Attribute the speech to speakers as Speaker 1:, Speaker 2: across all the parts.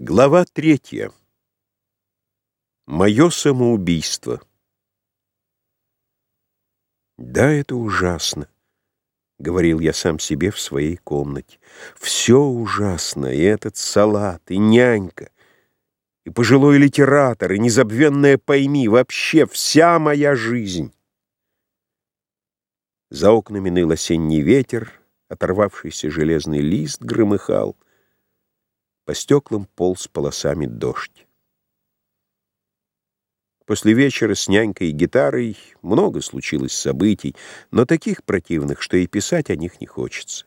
Speaker 1: Глава третья. Мое самоубийство. Да, это ужасно, — говорил я сам себе в своей комнате. Все ужасно, и этот салат, и нянька, и пожилой литератор, и незабвенная пойми, вообще вся моя жизнь. За окнами ныл осенний ветер, оторвавшийся железный лист громыхал — по стеклам полз полосами дождь. После вечера с нянькой и гитарой много случилось событий, но таких противных, что и писать о них не хочется.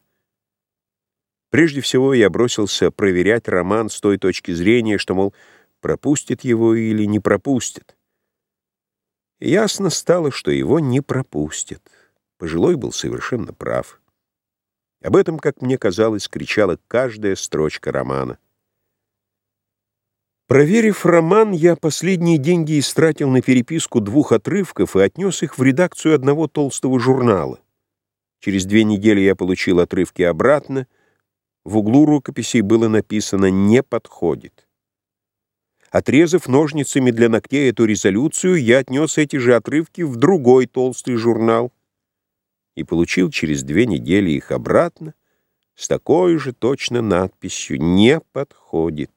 Speaker 1: Прежде всего я бросился проверять роман с той точки зрения, что, мол, пропустит его или не пропустит. Ясно стало, что его не пропустят. Пожилой был совершенно прав. Об этом, как мне казалось, кричала каждая строчка романа. Проверив роман, я последние деньги истратил на переписку двух отрывков и отнес их в редакцию одного толстого журнала. Через две недели я получил отрывки обратно. В углу рукописей было написано «Не подходит». Отрезав ножницами для ногтей эту резолюцию, я отнес эти же отрывки в другой толстый журнал и получил через две недели их обратно с такой же точно надписью «Не подходит».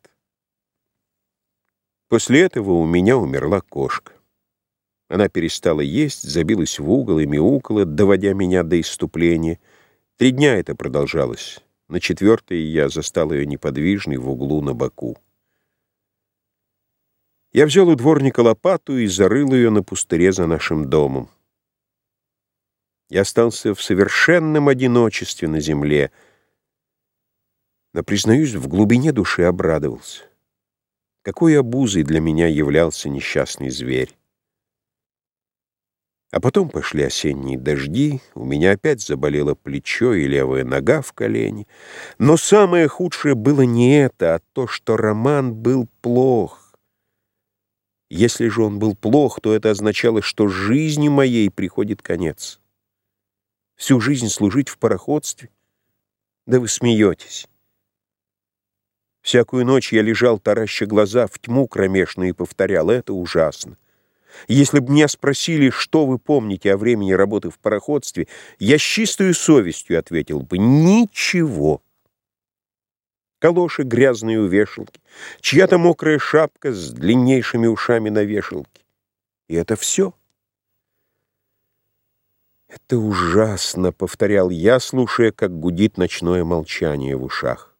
Speaker 1: После этого у меня умерла кошка. Она перестала есть, забилась в угол и мяукала, доводя меня до иступления. Три дня это продолжалось. На четвертый я застал ее неподвижной в углу на боку. Я взял у дворника лопату и зарыл ее на пустыре за нашим домом. Я остался в совершенном одиночестве на земле, но, признаюсь, в глубине души обрадовался. Какой обузой для меня являлся несчастный зверь. А потом пошли осенние дожди, у меня опять заболело плечо и левая нога в колене. Но самое худшее было не это, а то, что роман был плох. Если же он был плох, то это означало, что жизни моей приходит конец. Всю жизнь служить в пароходстве? Да вы смеетесь. Всякую ночь я лежал, тараща глаза, в тьму кромешную и повторял, это ужасно. Если бы меня спросили, что вы помните о времени работы в пароходстве, я с чистой совестью ответил бы «ничего». Калоши грязные у вешалки, чья-то мокрая шапка с длиннейшими ушами на вешалке. И это все. «Это ужасно», — повторял я, слушая, как гудит ночное молчание в ушах.